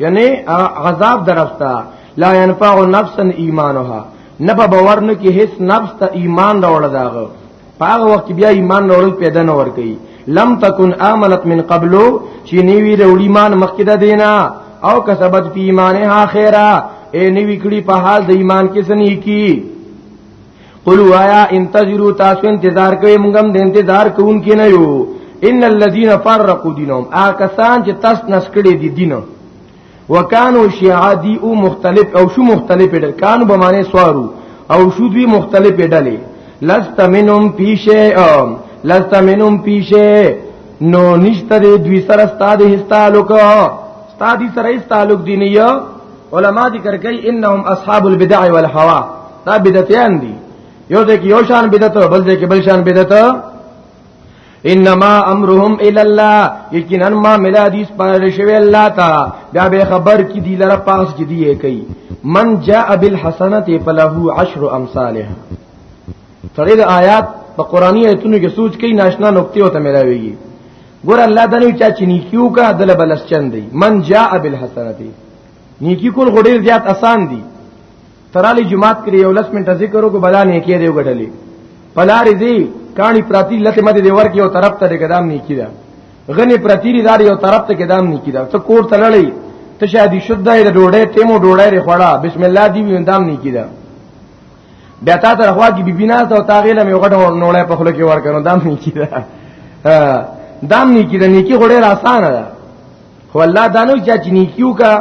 یعنی عذاب درفتا لا ينفع نفسا ایمانها نه په باور نه کې هیڅ نفس ته ایمان راوړل داغه په هغه وخت بیا ایمان راوړل پیدا نه ور کوي لم تکن امنت من قبلو چې نیوی د ایمان مخکې ده دینا او کسبت فی ایمانها خیرا اے نیوی کړي په حال د ایمان کې سنې کی قل وایا انتظروا تاسو انتظار کوئ موږ هم د انتظار کوونکې نه یو ان الذين فرقوا دينهم آکسان چې تاس نس کړي دي دین وکانو شیعه دی او مختلف او شو مختلف ډل کان به معنی سوارو او شو دوی مختلف ډلې لست منهم پیشه لست منهم پیشه نو نشته دوی سره ستاد هستالو کو ستادي سره هستالو دینیه علما ذکر کوي انهم اصحاب البدع والهوا دا بدعتيان دي یو ځکه یو شان بدعت بل ځکه بل شان بدعت انما امرهم الى الله یقینا ما ملادیس پر شوی الله تا بیا به خبر کی دی لره پاس کی دی کوي من جاء بالحسنه فله عشر امثالها ترې د آیات په قرآنی ایتونو کې سوچ کې ناشنا نقطې وته ملاويږي ګور الله دنه چا چني کیو کا دل بلس چندې من جاء بالحسنه نیکی کول غډیر زیات آسان دي ترالی جماعت کې یو لس منټه ذکر وکړو بلا نه کې دی وګټلې پلارې دی کانی پراتی لته مده دی ورکی یو طرف ته قدم نه کیدا غنی پراتی دی دار یو طرف ته قدم نه کیدا ته کور ته لړی ته شادي شوه د ډوډۍ ټیمو ډوډۍ ری خړه بسم الله دی ویندام نه کیدا بیا تا ته خوا کې بیبینا ته او تاغیله مې غټه نوړې په خله کې ورکنو دام نه کیدا دام نه کیدا نیکی غوړې آسان ده خو الله دانو چا چې نیکیو کا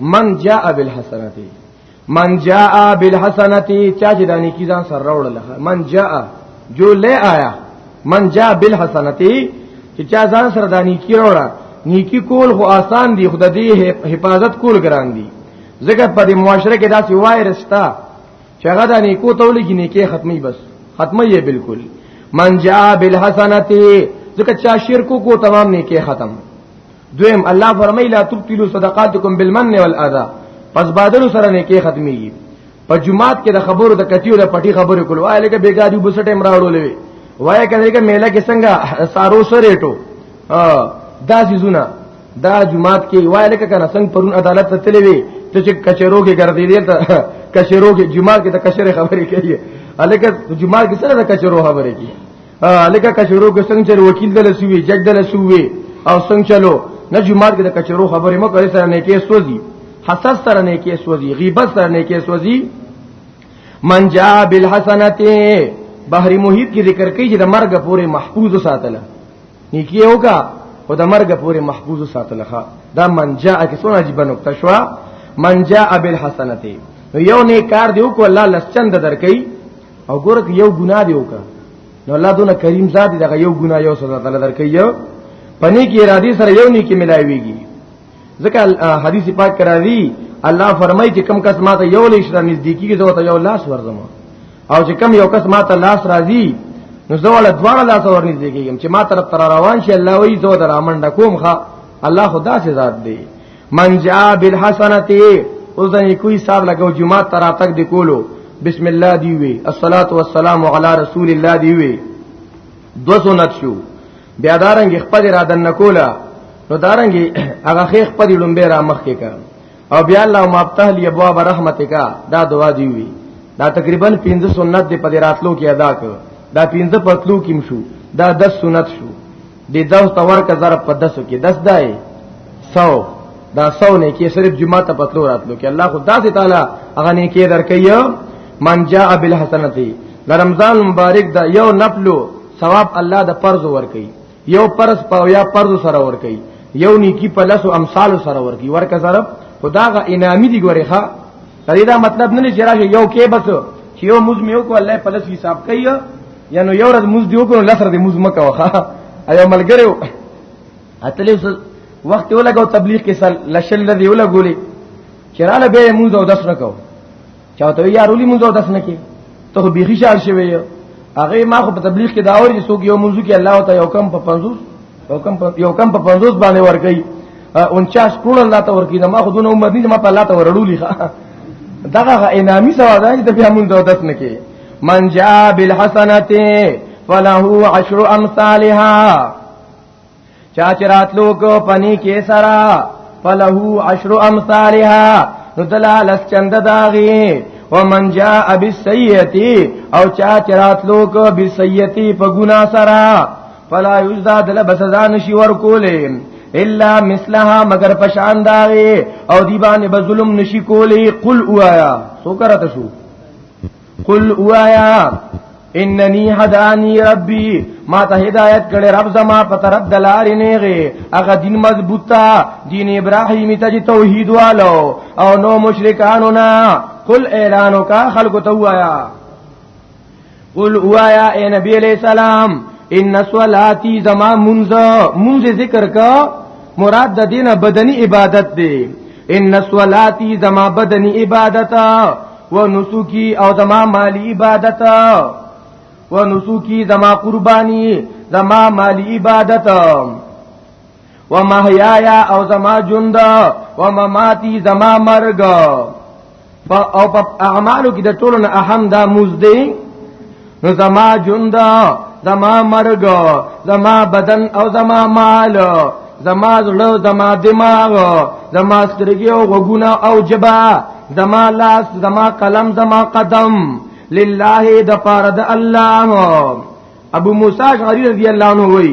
من جاء بالحسنات من جاء بالحسنات چا چې دانی کی ځان سره راوړل من جاء جو لے آیا من جاء بالحسنات چې چا ځان سره دانی کی راوړل نیکی کول خو آسان دی خدای دې حفاظت کول ګران دی ځکه په دې معاشره کې داسې وایرس تا چې هغه د نیکو تولې کې نیکه ختمي بس ختمي یې بالکل من جاء بالحسنته ځکه چې شرک کو تمام نیکه ختم دویم الله فرمای لا تبطلوا صدقاتکم بالمن والاذى پس بادل سره نیکه ختمي په جمعات کې د خبرو د کتیو د پټي خبرو کولو آله کې بیګادي بوسټه امراړولې وای کړي کې میله کې څنګه سارو سره ټو دا سيزونه دا جمعات کې وای لکه کنه څنګه پرون عدالت ته تللی وي ته چې کچرو کې ګرځې دي ته کچرو کې جمعات کې د کچره خبرې کوي الکه جمعات کې سره د کچرو خبرې کوي الکه کچرو کې څنګه چې وکیل دل سوي جج دل سوي او څنګه چلو نه جمعات کې د کچرو خبرې مو کوي سره نه کې سوځي حسد سره نه کې سوځي غیبت سره نه کې سوځي من جاء بالحسنته بحری محیط کې ذکر کوي چې د مرګ پورې محفوظ ساتله نیکی وکا او د مرګ پورې محفوظ ساتل ښه دا من جاء کی سونه عجیب نقطه شو من جاء بالحسنته یو نه کار دی وکړه الله لسچند درکې او ګور یو ګناه دی وکړه نو الله دونه کریم ذات دی دا یو ګناه یو سزا تعالی درکې یو پنی کی ارادي سره یو نه کی ملایويږي ځکه حدیث پاک کرا دی الله فرمایي چې کم کس ماته یو لیش را نزدیکی کې زه ته یو لاس ورزم او چې کم یو کس ماته لاس راځي نو زه ولا دواړه لاس ورنږدې کېږم چې ما طرف تر روان شي الله وایي زه در امنډه کوم ښا الله خدا سے ذات دی من جاء بالحسنته اوس د کوئی صاحب لګو جمعه تر تک دی کولو بسم الله دی وی الصلاه والسلام علی رسول الله دی وی دو سنت شو بیا دارنګ خپل را دن کولا نو دارنګ هغه خې خپل لومبه را مخ کې کړ او بیا الله ما فتح لی ابواب رحمتک دا دعا دی وی دا تقریبا 15 سنت دی په راتلو کې ادا کړ دا 15 پتلو کې شو دا 10 سنت شو د 10 تور کا ضرب په 10 کې 10 دای 100 دا 100 نه کې صرف جمعه ته پتلو راتلو کې الله خدا سي تعالی هغه نه کې درکې من جاء بالحسنتی رمضان مبارک دا یو نفلو ثواب الله د فرض ور کوي یو فرض په یا فرض سره ور کوي یو نیکی په لاسو امثال سره ور کوي ورکه ضرب خداغه انعامی دی ګوري ښا دا مطلب نه لري چې راشه یو کې بس چې یو موز میو کو الله په لس حساب کوي یا نو یو ورځ موز دیو کو لسر دی موز مکه وخا ایو ملګری اتلې وخت ولګو تبلیغ کې سل لشل دی ولګولې چراله به موز او دس رکو چاته یار ولي مونږ داس نه کې ته به بيخي شار شوی یو هغه ما خو په تبلیغ کې داور چې څوک یو موضوع کې الله تعالی یو کم په 50 یو کم په یو کم په 50 باندې ور کوي 49 کول الله تعالی ور کوي ما خو دونه عمر نه ما په الله تعالی ورړولې ښه دغه انعامي سوا ده چې بیا مونږ داس نه کې من جاء بالحسنه فله عشر امثالها چا چې راتلو کو پنی کې سرا فله عشر امثالها نو دلال چند داغي ومن جاء بالسيئه او چا چې راتلو کو بالسيئه په ګنا سرا فلا یجزا دل بسزا نشي ورکولې الا مثلها مگر پشان داغي او دی باندې بظلم نشي کولې قل اوایا سو کرته شو قل وایا اننی هدانی ربی ما ته هدایت کړي رب زما په طرف د لارې نیغه هغه دین مضبوطه دین ابراهیمی ته توحید والو او نو مشرکانو نه قل اعلانو کا خلق ته وایا قل وایا اے نبی علیہ السلام ان صلاتی زما منز منز ذکر کا مراد د دینه بدنی عبادت دی ان صلاتی زما بدنی عبادت و نسوکی او زما مالی عبادت و نسوکی زما قربانی زما مالی عبادت و محیایا او زما جند و مماتی زما مرگ او په اعمالو کې د ټولو نه اهم دا موز دی نو زما جند زما مرګ زما بدن او زما مال زما زړه زما دماغ زما سترګې او غوګونه او جبا زما لاس زما قلم زما قدم لله د پاره د الله ابو موسی اشعری رضی الله عنه وی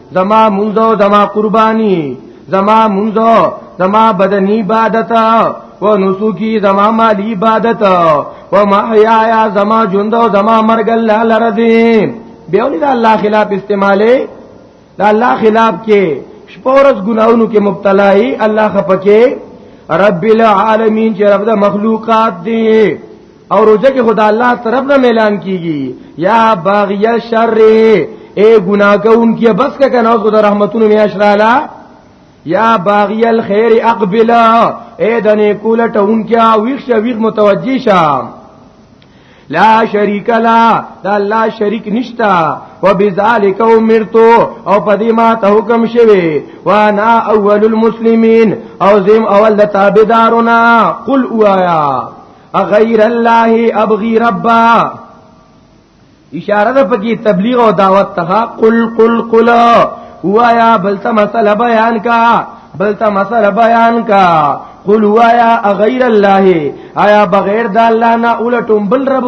زما منځو زما قرباني زما منځو زما بدني عبادت و نسوکی زما مالی عبادت و محیایا زما جند و زما مرگ اللہ لردیم بیولی دا اللہ خلاف استعمالی دا اللہ خلاف کې شپورس گناہونو کې مبتلائی اللہ خپکے رب العالمین چې رب د مخلوقات دی او روزه کې خدا الله طرف نه اعلان کیږي یا باغی شر اے گناہ کوونکی بس کا کنه اوس د رحمتونو میاشرالا یا باغی الخير اقبلا اے د نیکو لټونکی ویښ شویق متوجی شه لا شریک لا دا الله شریک نشتا وبذالک امرتو او پدې ما ته حکم شوی وانا اول المسلمین او زم اول تابعدارنا قل اوایا اغیر الله ابغي ربا اشاره ده پکې تبلیغ او دعوت ته قل قل قل وایا بلته مسله بیان کا بلته مسله بیان کا قل وایا غیر الله آیا بغیر د الله نه اولټم بل رب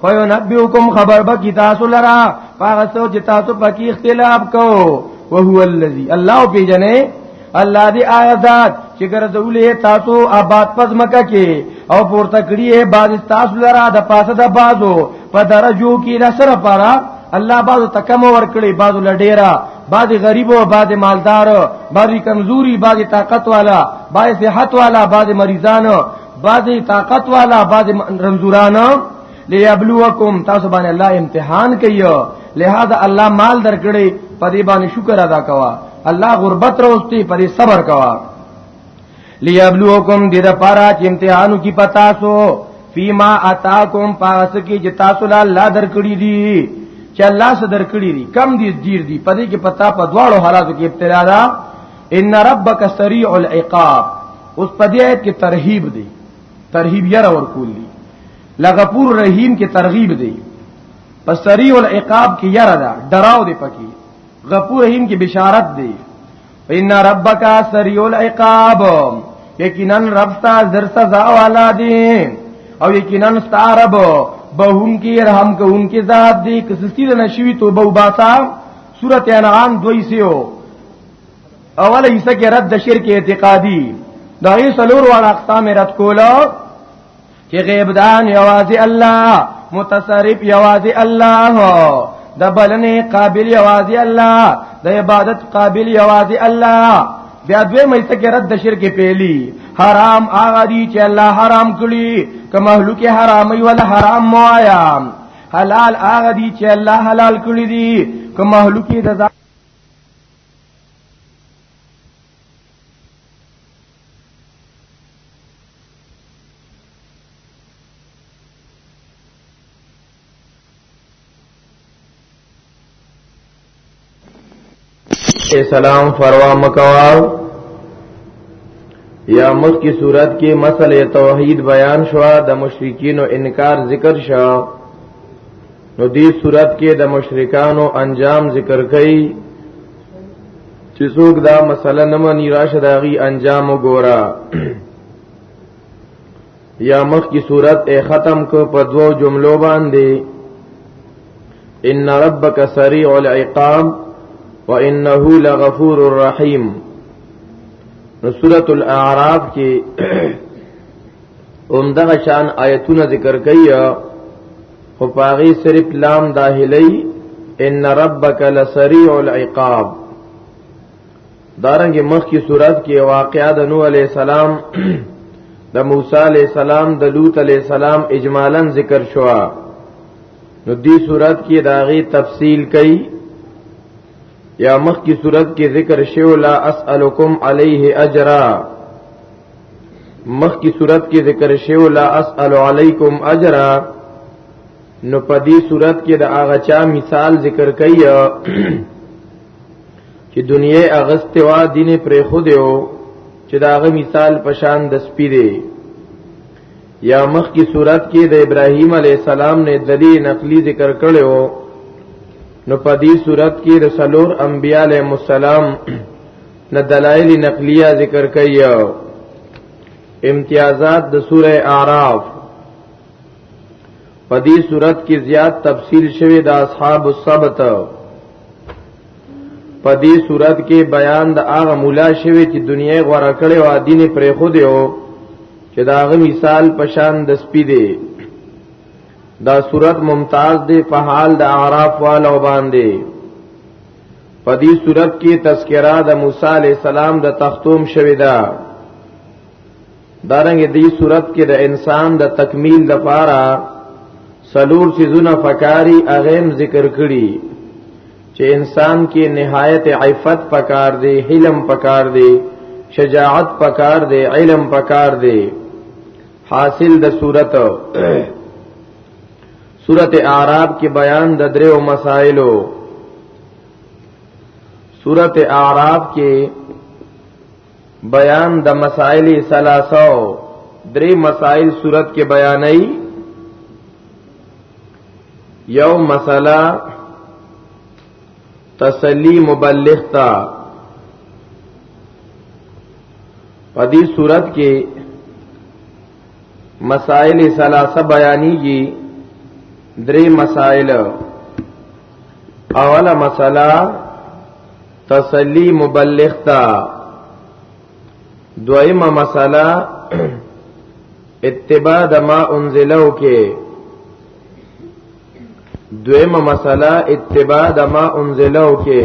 پيو نبيكم خبر بکی تاسو لرا پاغه سو چې تاسو پکې اختلاف کو وهو الذي الله پیجنې الله دی آیات چې ګرځولې تاسو آباد پز مکه کې او پورته کړی یې باز تاسو لرا د پاسه د بازو په درجو کې نصر پارا الله بازو تکم ور کړی بازو لډیرا باز غریبو باز مالدار باز کمزوري باز طاقت والا باز صحت والا باز مریضانو بعد طاقت والا بعد رمزورانه ليبلوکم تاسو باندې الله امتحان کوي لہذا الله مال درکړي په دې باندې شکر ادا کوا الله غربت روستي په دې صبر کوا ليبلوکم دې د پاره چې امتحانو کې پتا سو فيما اتاکم پاس کې چې تاسو له الله درکړي دي چې الله سره درکړي دي کم دي ډیر دي په دې کې پتا په دواړو حالاتو کې ابتلا ده ان ربک سریع العقاب اوس په دې آیت کې ترهیب دی ترهیب یره ورکول دی لغفور رحیم کې ترغیب دی په سریع العقاب کې یره دا ډراو دی پکې غفور رحیم کې بشارت دی ان ربک سریع العقاب یقینا رب تا زر سزا والا دی او یقینا ستارب بهون کی رحم کون کی ذات دی کسستی نشوی توبه وباسا سورته انعام دوی سیو اوله حصہ کې رد د شرک اعتقادي دا یې سلور واړه اقسام رد کولا چې غیب دان یوازې الله متصرف یوازې الله د بلنې قابل یوازې الله د عبادت قابل یوازې الله بیا دوی مې تکي رد د شرک پیلی حرام هغه دي چې الله حرام کړی که مخلوق حرام وي ولا حرام موایا حلال هغه دي چې الله حلال کړی دي که مخلوق د سلام فروا مکوا یا مخ کی صورت کې مسئله توحید بیان شوا د مشرکین او انکار ذکر شوا نو دې صورت کې د مشرکانو انجام ذکر کړي چې څوک دا مسله نه مانی راشه دا غي انجام وګورا یا مخ کی صورت اے ختم کو په دوو جملو باندې ان ربک سریع العقاب وانه لغفور الرحیم نو سورۃ الاعراف کې اوم دغه شان آیتونه ذکر کوي خو پاغي صرف لام داخلي ان ربک لسریع العقاب دارنګ مخ کی صورت کې واقعا د نوح علی السلام د موسی علی السلام د لوط علی السلام اجمالا ذکر شوا نو دی صورت کې داغي تفصیل کړي یا مخ کی صورت کې ذکر شو لا اسالکم علیه اجرا مخ کی صورت کې ذکر شیو لا اسأل علیکم اجرا نو په دې صورت کې د هغه چا مثال ذکر کړي چې دنیا اغسته وا دین پر خو دیو چې دا هغه مثال پشان د سپی دی یا مخ کی صورت کې د ابراهیم علی السلام نه دلی نقلی ذکر کړو نو په دې صورت کې رسولور انبیاء علیهم السلام نه دلایل نقلیه ذکر کوي امتیازات د سوره اعراف په دې صورت کې زیات تفصیل شوی د اصحاب السبت په دې صورت کې بیان د هغه مولا شوی چې دنیا غوړه کړي او دین پرې خو دیو چې دا غو مثال پشان د سپی دی دا صورت ممتاز دی په حال د اعراف والو باندې په دې صورت کې تذکرہ د موسی علی السلام د تختوم شوی دا دارنګ دې صورت کې د انسان د تکمیل لپاره سلور سيزونه فکاری اغیم ذکر کړي چې انسان کې نهایت عفت پکار دی حلم پکار دی شجاعت پکار دی علم پکار دی حاصل د صورت سورت اعراب کې بیان د دریو مسائلو سورت اعراب کې بیان د مسائل ثلاثه درې مسائل سورت کې بیانای یو مسله تسلی مبلغ تا پدی صورت کې مسائل ثلاثه بیانیږي درې مسائل اوله مسله تسلی مبلغ تا دویمه مسله اتباع د ما انزلو کې دویمه مسله اتباع د ما انزلو کې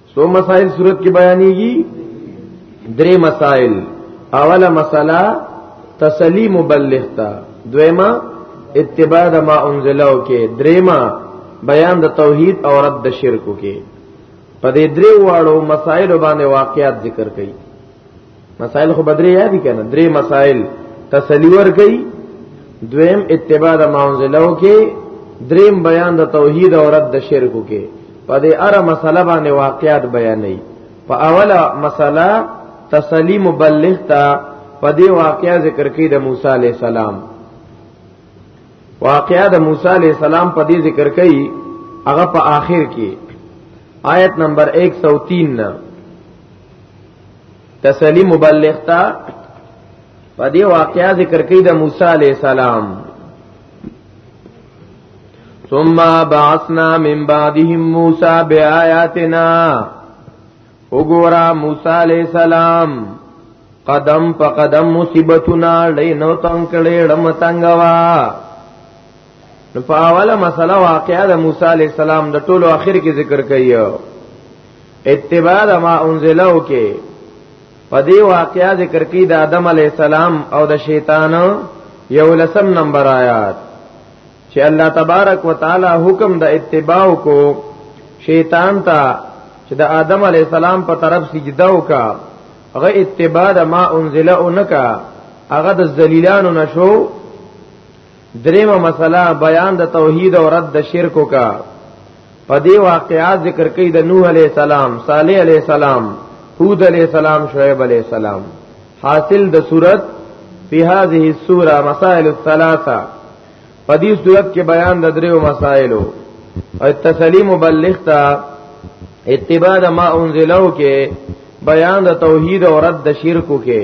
سو مسائل صورت کې بیانېږي درې مسائل اوله مسله تسلی مبلغ تا دویما اتباع د ما انزلو کې دریما بیان د توحید او رد د شرکو کې په دې درې واړو مسائل باندې واقعات ذکر کړي مسائل خو بدري یاد دي کنه درې مسائل تسلی ور کوي دویم اتباع د ماونزلو کې دریم بیان د توحید او رد د شرکو کې په دې اره مسله باندې واقعیات بیانې په اوله مسله تسلی مبلغ تا په دې واقعیا ذکر کې د موسی علی السلام واقعیا د موسی علی السلام په دې ذکر کې هغه په آخر کې آیت نمبر 103 تسلی مبلغ تا په دې واقعیا ذکر کړي د موسی علی السلام ثم بعثنا من بعدهم موسی بیااتنا وګورا موسی علی السلام قدم په قدم مصیبتونه لینو تنگ کړي ډم تنگوا نو په اوله مسله واقعا د موسی علی السلام د ټولو اخر کې ذکر کایو اتباع د ما انزلو کې په دې واقعیا ذکر کې د آدم علی السلام او د شیطان یو لسم نمبر آیات چې الله تبارک وتعالى حکم د اتباع کو شیطان ته چې د آدم علی السلام په طرف سجده وکا هغه اتباع د ما انزلو نکا هغه د ذلیلانو نشو دریمه مسله بیان د توحید او رد د شرک کا په دې واقعات ذکر کوي د نوح علی السلام صالح علی السلام هود علی السلام شعیب علی السلام حاصل د صورت فی هذه السوره مسائل الثلاثه په دې صورت کې بیان د دریو مسائلو او تسلیم مبلغ تا اتباع ما انزلو کې بیان د توحید او رد د شرکو کې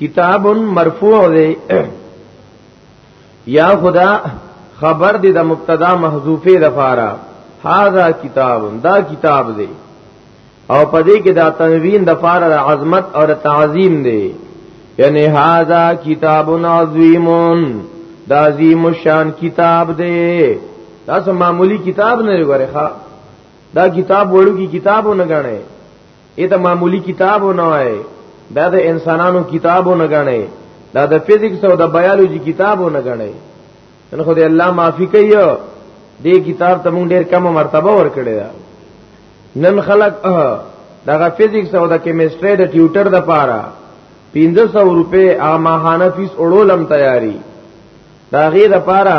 کتاب مرفوع دی یا خدا خبر دی د مبتدا محذوفه لپاره هاذا کتاب دا کتاب دی او پدې کې دا تنوین د فار د عظمت او د تعظیم دی یعنی هاذا کتاب عظیم دا عظیم شان کتاب دی دا سم معمولی کتاب نه غره ښا دا کتاب وړو کی کتابونه غنه اته معمولی کتاب نه وای دا د انسانانو کتابو نه غني دا د فزیکس او د بیولوژي کتابو نه غني نن خو دې الله معافي کوي دې کتاب ته مونږ ډېر کم مرتبه ورکړې ده نن خلک دغه فزیکس او د کیمستري د ټیوټر د پاره 1500 روپے اماهانه فیس اړولم تیاری دا غیر لپاره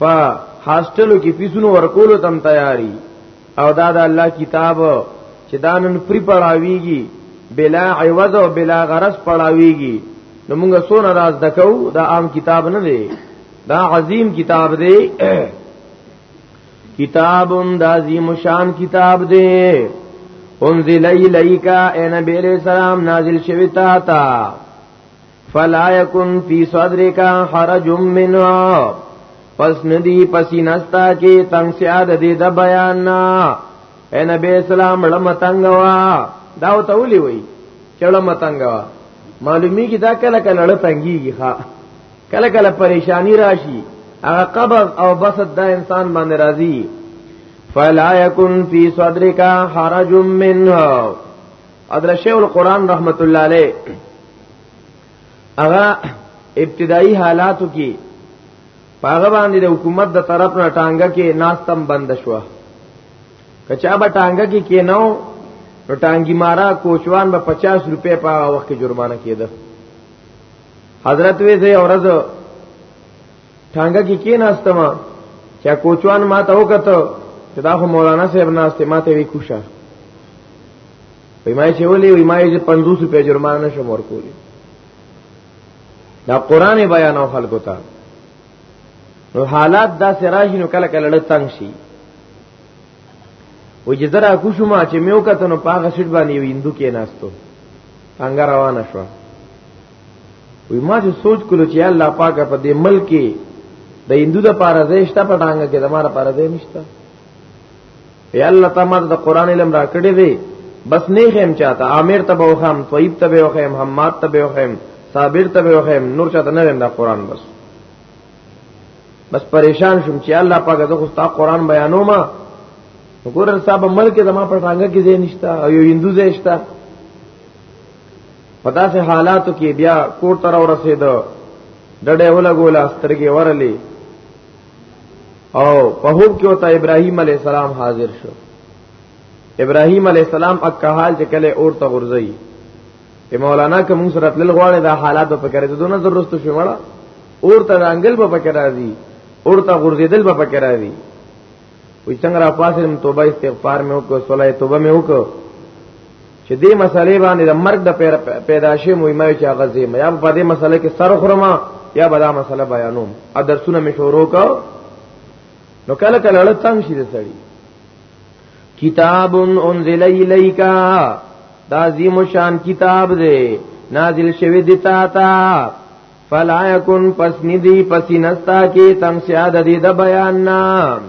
په هاستلو کې فیسونو ورکولو تم تیاری او دا د الله کتاب چې دانن پری پړاویږي بلا عوض او بلا غرض پړاویږي نو موږ سونه راز دکو دا عام کتاب نه دی دا عظیم کتاب دی کتاب دا عظیم شان کتاب دی انزل الیکا اے نبی علیہ السلام نازل شوی تا تا فلا یکن فی صدرک حرج منها پس ندی پسینستا کی تنگ سیاد دی د بیان نا اے نبی اسلام لم تنگ وا دا او تولی وی چلم تنگ وا معلومی کی دا کله کله لړ تنگیږي ها کله کله پریشانی راشي هغه قبض او بسط دا انسان باندې راضی فلا یکن فی صدرک حرج منها ادرشه القران رحمت الله علیه هغه ابتدایي حالاتو کې پاغه باندې د حکومت د طرف نه ټانګه کې ناستم بند شو کچا به ټانګه کې کې نو نو ټانګي مارا کوچوان به 50 روپے په وخت کې جرمانه کېده حضرت وې زه اورز ټانګه کې کې ناستم چې کوچوان ما ته وکړه چې دا خو مولانا صاحب ناشته ما ته وی کوشه وای ما چې ولې وای ما یې 500 روپیا جرمانه نشم ورکولې دا قران بیان او خلکو ته نو حالات دا سراجی نو کله کله تنگ شي و چې زرا کوشما چې میو کتنو پاغه سټ باندې ویندو کې ناستو څنګه روانه شو وی ما چې سوچ کولو چې الله پاک په دې ملک کې د هندو د پاره زېشته پټانګه کې زماره پاره زې نشته ای الله تعالی د قران علم را کړې دی بس نه خیم چاته عامر ته به خام طیب ته به خیم حماد ته به خیم صابر ته به خیم نور چاته نه دا قران بس بس پریشان شوم چې الله پاک زه خو تا قران بیانوم وګورئ صاحب ملک زما پټانګه کې زې نشته او یو هندو زېشته په داسې حالاتو کې بیا کور تر ورسېد ډډه ولګولا سترګې ورلې او په هوب کې وته ابراهيم عليه السلام حاضر شو ابراهيم عليه السلام اکه حال چې کله اور ته ورځي په مولانا کوم سره تل غواړي دا حالات په کړې ته دونه ضرورت شو وړه اور ته انګل په پکې راځي اور ته غرزیدل په پکې راځي وي څنګه را پاسې توبه استغفار مې وکړ صلاه توبه مې وکړ چې دې مسلې باندې د مرګ د پیدایشه مهمه چې هغه زم یا په دې مسله کې سر خرما یا بلا مسله بیانوم ا درسونه می شروع کا نو کله کله لړ تنگ شي سړی کتاب انزل الیکا دا عظیم شان کتاب دی نازل شوی دی تا تا فلا یکن پس ندی پس نستا کی تنگ سیاد دی د بیان نام